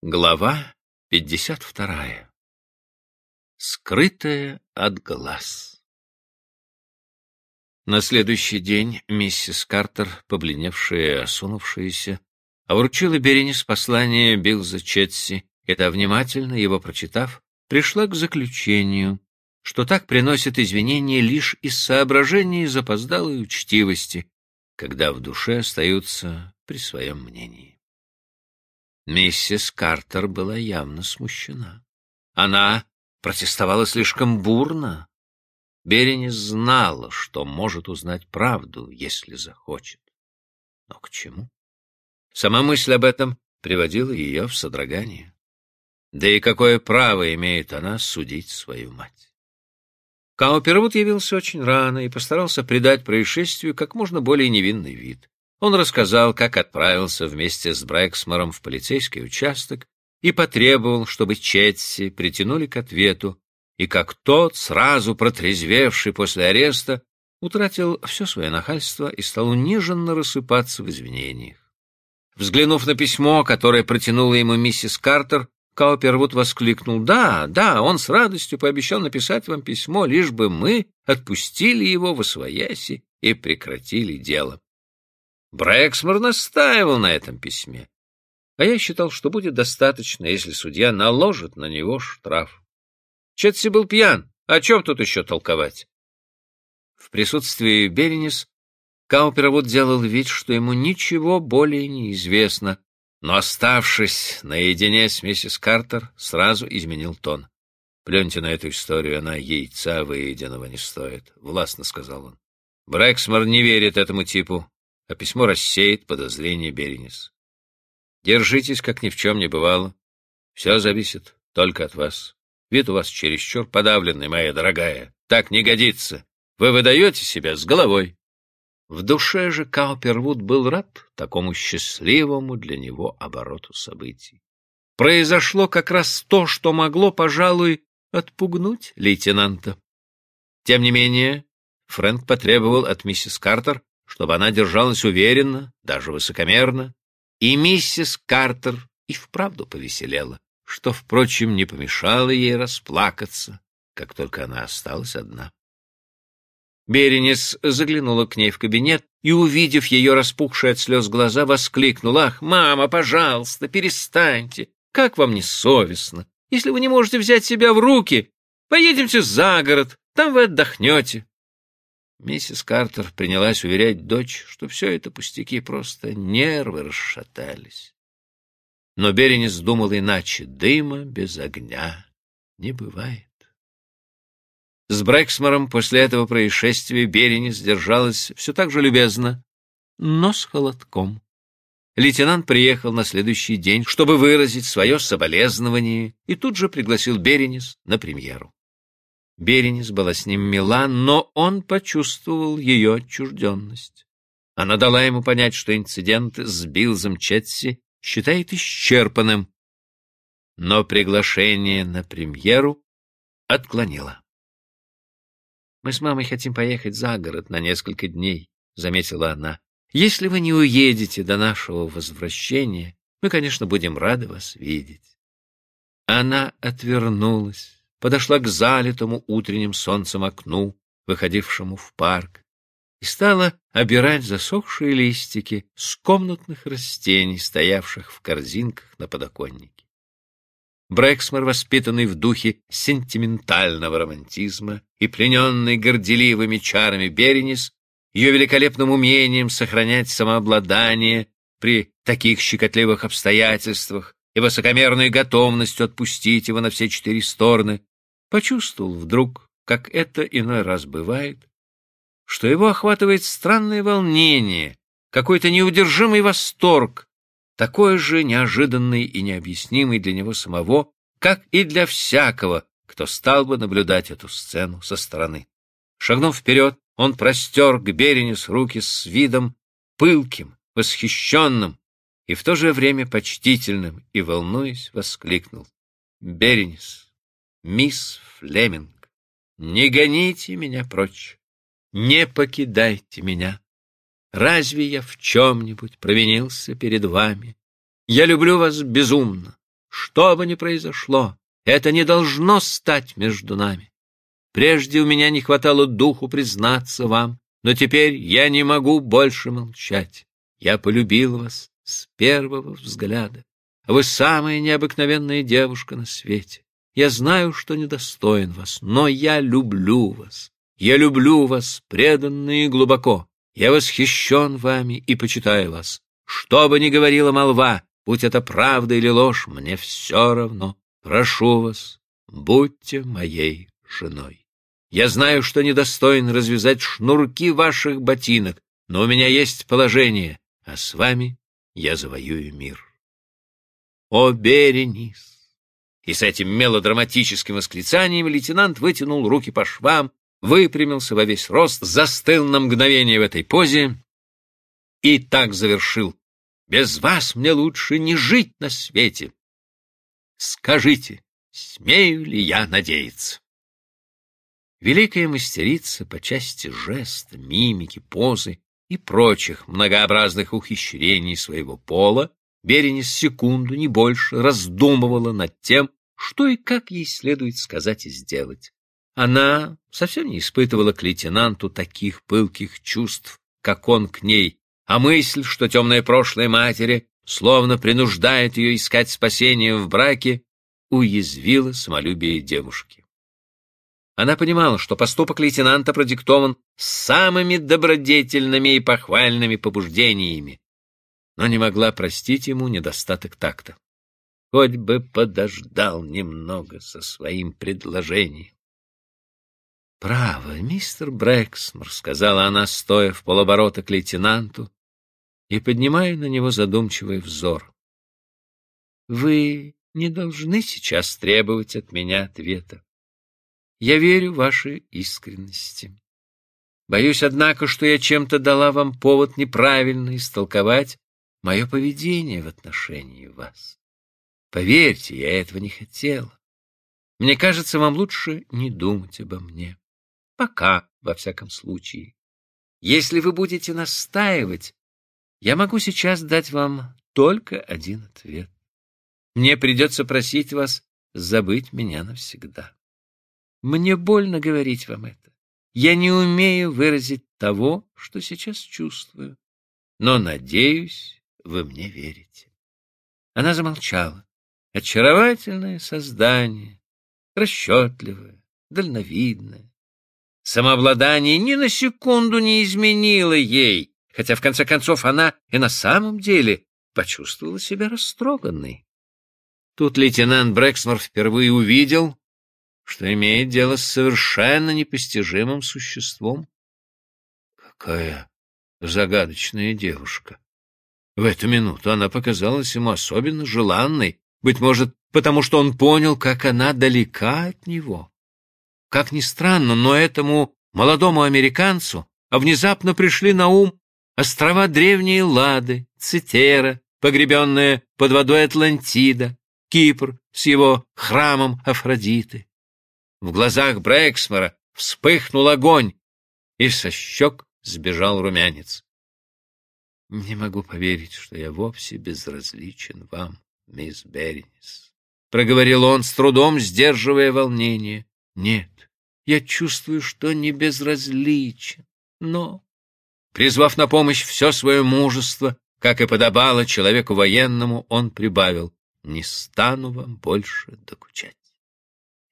Глава 52. Скрытая от глаз. На следующий день миссис Картер, побледневшая и осунувшаяся, вручила Беренис послание Билза Четси, и та, внимательно его прочитав, пришла к заключению, что так приносит извинения лишь из соображений запоздалой учтивости, когда в душе остаются при своем мнении. Миссис Картер была явно смущена. Она протестовала слишком бурно. Беренис знала, что может узнать правду, если захочет. Но к чему? Сама мысль об этом приводила ее в содрогание. Да и какое право имеет она судить свою мать? Каупервуд явился очень рано и постарался придать происшествию как можно более невинный вид. Он рассказал, как отправился вместе с Брэксмором в полицейский участок и потребовал, чтобы Четси притянули к ответу, и как тот, сразу протрезвевший после ареста, утратил все свое нахальство и стал униженно рассыпаться в извинениях. Взглянув на письмо, которое протянула ему миссис Картер, Каупервуд воскликнул, «Да, да, он с радостью пообещал написать вам письмо, лишь бы мы отпустили его во свояси и прекратили дело». Брэксмор настаивал на этом письме, а я считал, что будет достаточно, если судья наложит на него штраф. Четси был пьян, о чем тут еще толковать? В присутствии Беренис Каупервуд делал вид, что ему ничего более не известно, но, оставшись наедине с миссис Картер, сразу изменил тон. «Плюньте на эту историю, она яйца выеденного не стоит», — властно сказал он. «Брэксмор не верит этому типу а письмо рассеет подозрение Беренис. Держитесь, как ни в чем не бывало. Все зависит только от вас. Вид у вас чересчур подавленный, моя дорогая. Так не годится. Вы выдаете себя с головой. В душе же Каупервуд был рад такому счастливому для него обороту событий. Произошло как раз то, что могло, пожалуй, отпугнуть лейтенанта. Тем не менее, Фрэнк потребовал от миссис Картер чтобы она держалась уверенно, даже высокомерно, и миссис Картер и вправду повеселела, что, впрочем, не помешало ей расплакаться, как только она осталась одна. Беренис заглянула к ней в кабинет и, увидев ее распухшие от слез глаза, воскликнула, «Ах, мама, пожалуйста, перестаньте! Как вам не совестно! Если вы не можете взять себя в руки, поедемте за город, там вы отдохнете!» Миссис Картер принялась уверять дочь, что все это пустяки, просто нервы расшатались. Но Беренис думал иначе. Дыма без огня не бывает. С Брэксмором после этого происшествия Беренис держалась все так же любезно, но с холодком. Лейтенант приехал на следующий день, чтобы выразить свое соболезнование, и тут же пригласил Беренис на премьеру. Беренис была с ним мила, но он почувствовал ее отчужденность. Она дала ему понять, что инцидент с Билзом Четси считает исчерпанным, но приглашение на премьеру отклонила. «Мы с мамой хотим поехать за город на несколько дней», — заметила она. «Если вы не уедете до нашего возвращения, мы, конечно, будем рады вас видеть». Она отвернулась подошла к залитому утренним солнцем окну, выходившему в парк, и стала обирать засохшие листики с комнатных растений, стоявших в корзинках на подоконнике. Брэксмор, воспитанный в духе сентиментального романтизма и плененный горделивыми чарами Беренис, ее великолепным умением сохранять самообладание при таких щекотливых обстоятельствах и высокомерной готовностью отпустить его на все четыре стороны, почувствовал вдруг, как это иной раз бывает, что его охватывает странное волнение, какой-то неудержимый восторг, такой же неожиданный и необъяснимый для него самого, как и для всякого, кто стал бы наблюдать эту сцену со стороны. Шагнув вперед, он простер к Беренис руки с видом пылким, восхищенным и в то же время почтительным, и, волнуясь, воскликнул. «Беренис, мисс Флеминг, не гоните меня прочь, не покидайте меня. Разве я в чем-нибудь провинился перед вами? Я люблю вас безумно, Что бы ни произошло, это не должно стать между нами. Прежде у меня не хватало духу признаться вам, но теперь я не могу больше молчать. Я полюбил вас с первого взгляда. Вы самая необыкновенная девушка на свете. Я знаю, что недостоин вас, но я люблю вас. Я люблю вас преданно и глубоко. Я восхищен вами и почитаю вас. Что бы ни говорила молва, будь это правда или ложь, мне все равно. Прошу вас, будьте моей женой. Я знаю, что недостоин развязать шнурки ваших ботинок, но у меня есть положение, а с вами я завоюю мир. О, Беренис! И с этим мелодраматическим восклицанием лейтенант вытянул руки по швам, выпрямился во весь рост, застыл на мгновение в этой позе и так завершил. «Без вас мне лучше не жить на свете. Скажите, смею ли я надеяться?» Великая мастерица по части жеста, мимики, позы и прочих многообразных ухищрений своего пола, Беренис секунду, не больше, раздумывала над тем, что и как ей следует сказать и сделать. Она совсем не испытывала к лейтенанту таких пылких чувств, как он к ней, а мысль, что темное прошлое матери словно принуждает ее искать спасение в браке, уязвила самолюбие девушки. Она понимала, что поступок лейтенанта продиктован самыми добродетельными и похвальными побуждениями, но не могла простить ему недостаток такта. Хоть бы подождал немного со своим предложением. «Право, мистер Брэксмор», — сказала она, стоя в полоборота к лейтенанту и поднимая на него задумчивый взор. «Вы не должны сейчас требовать от меня ответа. Я верю вашей искренности. Боюсь, однако, что я чем-то дала вам повод неправильно истолковать мое поведение в отношении вас. Поверьте, я этого не хотела. Мне кажется, вам лучше не думать обо мне. Пока, во всяком случае. Если вы будете настаивать, я могу сейчас дать вам только один ответ. Мне придется просить вас забыть меня навсегда. Мне больно говорить вам это. Я не умею выразить того, что сейчас чувствую. Но, надеюсь, вы мне верите. Она замолчала. Очаровательное создание, расчетливое, дальновидное. Самообладание ни на секунду не изменило ей, хотя, в конце концов, она и на самом деле почувствовала себя растроганной. Тут лейтенант Брэксмор впервые увидел, что имеет дело с совершенно непостижимым существом. Какая загадочная девушка! В эту минуту она показалась ему особенно желанной, быть может, потому что он понял, как она далека от него. Как ни странно, но этому молодому американцу внезапно пришли на ум острова древней Лады, Цитера, погребенная под водой Атлантида, Кипр с его храмом Афродиты. В глазах Брэксмора вспыхнул огонь, и со щек сбежал румянец. «Не могу поверить, что я вовсе безразличен вам, мисс Бернис», — проговорил он, с трудом сдерживая волнение. «Нет, я чувствую, что не безразличен, но...» Призвав на помощь все свое мужество, как и подобало человеку военному, он прибавил, «Не стану вам больше докучать.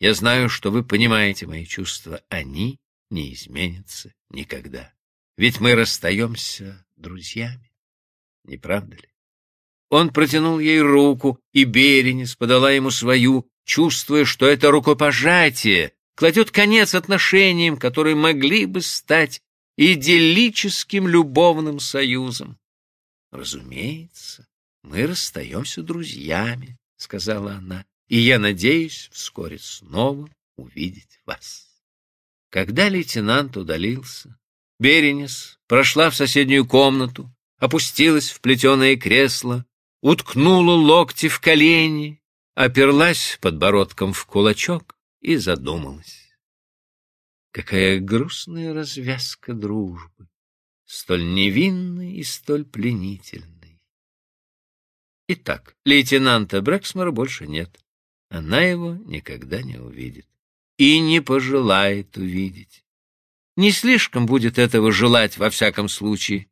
Я знаю, что вы понимаете мои чувства, они не изменятся никогда. Ведь мы расстаемся друзьями, не правда ли?» Он протянул ей руку, и Беренис подала ему свою, чувствуя, что это рукопожатие кладет конец отношениям, которые могли бы стать идиллическим любовным союзом. «Разумеется, мы расстаемся друзьями», — сказала она, «и я надеюсь вскоре снова увидеть вас». Когда лейтенант удалился, Беренис прошла в соседнюю комнату, опустилась в плетеное кресло, уткнула локти в колени, оперлась подбородком в кулачок и задумалась. Какая грустная развязка дружбы, столь невинной и столь пленительной. Итак, лейтенанта Брэксмора больше нет. Она его никогда не увидит. И не пожелает увидеть. Не слишком будет этого желать во всяком случае.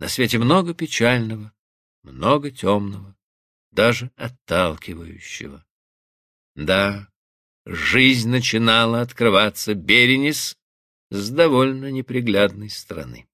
На свете много печального, много темного, даже отталкивающего. Да, жизнь начинала открываться Беренис с довольно неприглядной стороны.